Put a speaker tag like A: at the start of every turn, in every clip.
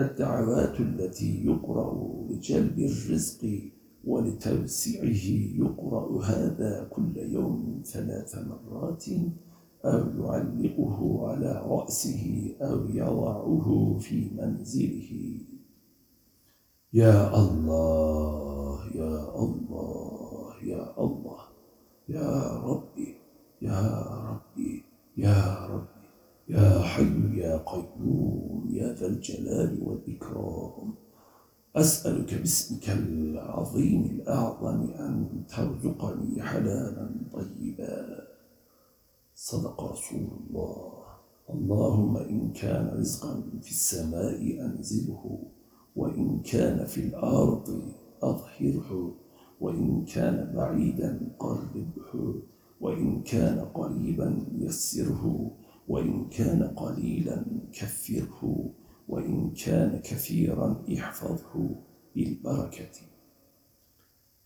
A: الدعوات التي يقرأ لجلب الرزق ولتوسعه يقرأ هذا كل يوم ثلاث مرات أو يعلقه على رأسه أو يضعه في منزله. يا الله يا الله يا الله يا ربي يا ربي يا ربي. يا حي يا قيوم يا ذا الجلال والإكرام. أسألك باسمك العظيم الأعظم أن ترزقني حلالا طيبا. صدق رسول الله. اللهم إن كان رزقا في السماء أنزله وإن كان في الأرض أظهره وإن كان بعيدا قربه وإن كان قريبا يسره. وإن كان قليلا كفره وإن كان كثيرا احفظه بالبركة.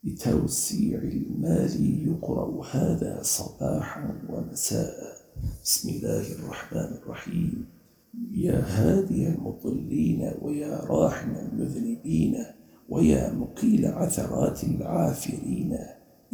A: لتوسيع المال يقرأ هذا صباحا ومساء. بسم الله الرحمن الرحيم. يا هادي المضلين ويا راحم المذنبين ويا مقيل عثرات العافرين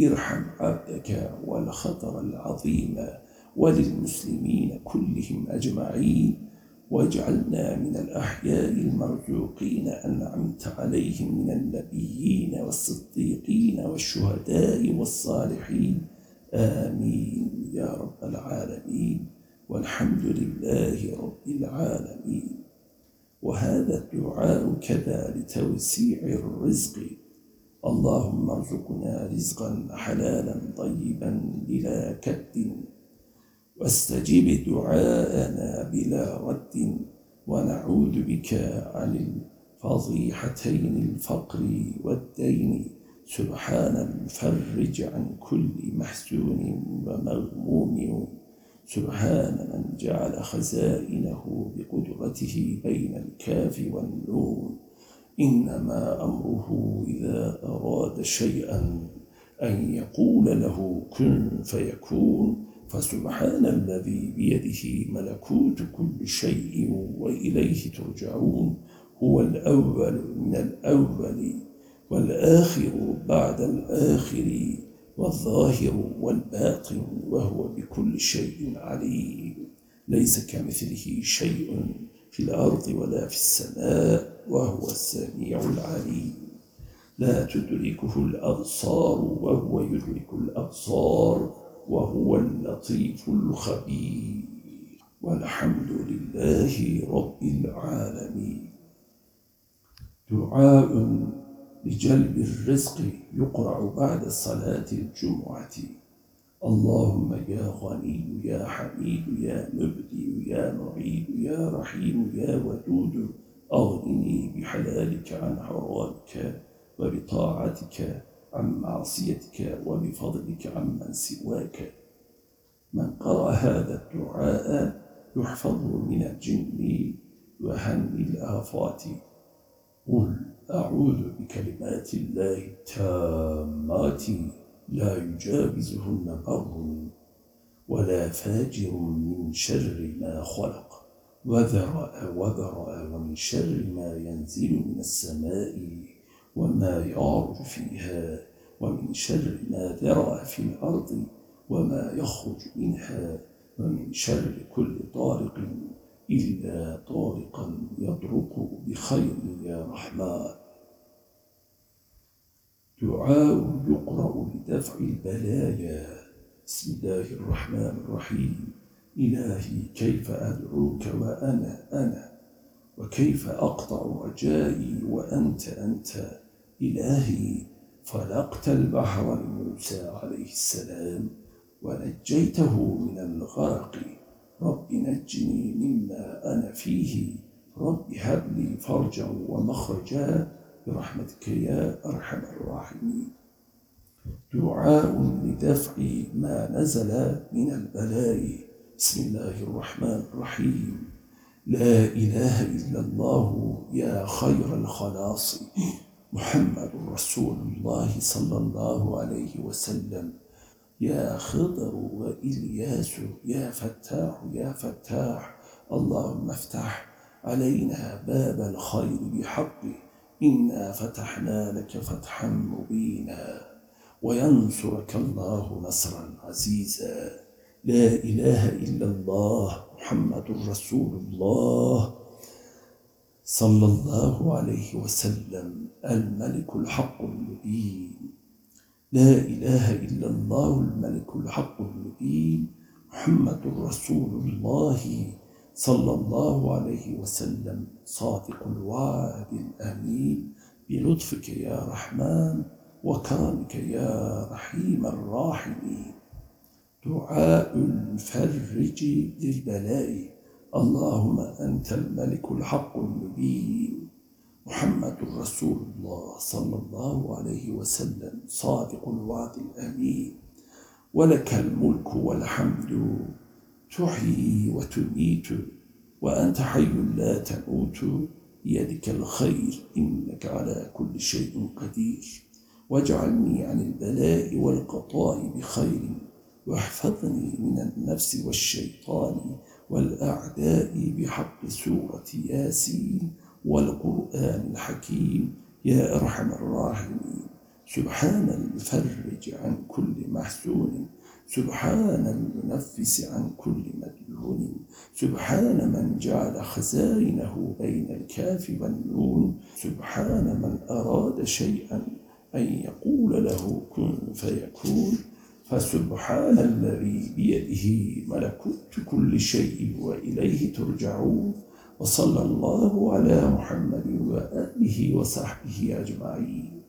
A: ارحم عبدك والخطر العظيم. وللمسلمين كلهم أجمعين واجعلنا من الأحياء المرزوقين أنعمت عليهم من النبيين والصديقين والشهداء والصالحين. آمين يا رب العالمين. والحمد لله رب العالمين. وهذا الدعاء كذا لتوسيع الرزق. اللهم ارزقنا رزقا حلالا طيبا بلا كد. واستجب دعاءنا بلا رد ونعوذ بك عن الفضيحتين الفقر والدين. سبحان المفرج عن كل محسون ومغموم. سبحان من جعل خزائنه بقدرته بين الكاف والنون. إنما أمره إذا أراد شيئا أن يقول له كن فيكون. فسبحان الذي بيده ملكوت كل شيء وإليه ترجعون هو الأول من الأول والآخر بعد الآخر والظاهر والباطن وهو بكل شيء عليم. ليس كمثله شيء في الأرض ولا في السماء وهو السميع العليم. لا تدركه الأبصار وهو يدرك الأبصار. وهو اللطيف الخبير. والحمد لله رب العالمين. دعاء لجلب الرزق يقرع بعد صلاة الجمعة. اللهم يا غني يا حميد يا مبدي يا معيد يا رحيم يا ودود. أغنني بحلالك عن حرامك وبطاعتك عن معصيتك وبفضلك عمن سواك. من قرأ هذا الدعاء يحفظ من الجن وهم الآفات. قل أعوذ بكلمات الله التامات. لا يجاوزهن بر ولا فاجر من شر ما خلق. وذرأ وذرأ ومن شر ما ينزل من السماء. وما يعرج فيها ومن شر ما ذرأ في الأرض وما يخرج منها ومن شر كل طارق إلا طارقا يطرق بخير يا رحمن. دعاء يقرأ لدفع البلايا. بسم الله الرحمن الرحيم. إلهي كيف أدعوك وأنا أنا؟ وكيف أقطع رجائي وأنت أنت؟ إلهي فلقت البحر لموسى عليه السلام ونجيته من الغرق. رب نجني مما أنا فيه. رب هب لي فرجا ومخرجا برحمتك يا أرحم الراحمين. دعاء لدفع ما نزل من البلاء. بسم الله الرحمن الرحيم. لا إله إلا الله يا خير الخلاص. محمد رسول الله صلى الله عليه وسلم. يا خضر وإلياس يا فتاح يا فتاح اللهم افتح علينا باب الخير بحقه. إنا فتحنا لك فتحا مبينا وينصرك الله نصرا عزيزا. لا إله إلا الله محمد رسول الله. صلى الله عليه وسلم الملك الحق المبين. لا إله إلا الله الملك الحق المبين. محمد رسول الله صلى الله عليه وسلم صادق الوعد الأمين. بلطفك يا رحمن وكرمك يا رحيم الراحمين. دعاء الفرج للبلاء. اللهم أنت الملك الحق المبين محمد رسول الله صلى الله عليه وسلم صادق الوعد الأمين. ولك الملك والحمد. تحيي وتميت. وأنت حي لا تموت. بيدك الخير. إنك على كل شيء قدير. واجعلني عن البلاء والقطاع بخير. واحفظني من النفس والشيطان والأعداء بحق سورة ياسين والقرآن الحكيم. يا أرحم الراحمين. سبحان الفرج عن كل محسون سبحان المنفس عن كل مدلون سبحان من جعل خزائنه بين الكاف والنون. سبحان من أراد شيئا أن يقول له كن فيكون. فسبحان الذي بيده ملكوت كل شيء وإليه ترجعون وصلى الله على محمد وآله وصحبه أجمعين.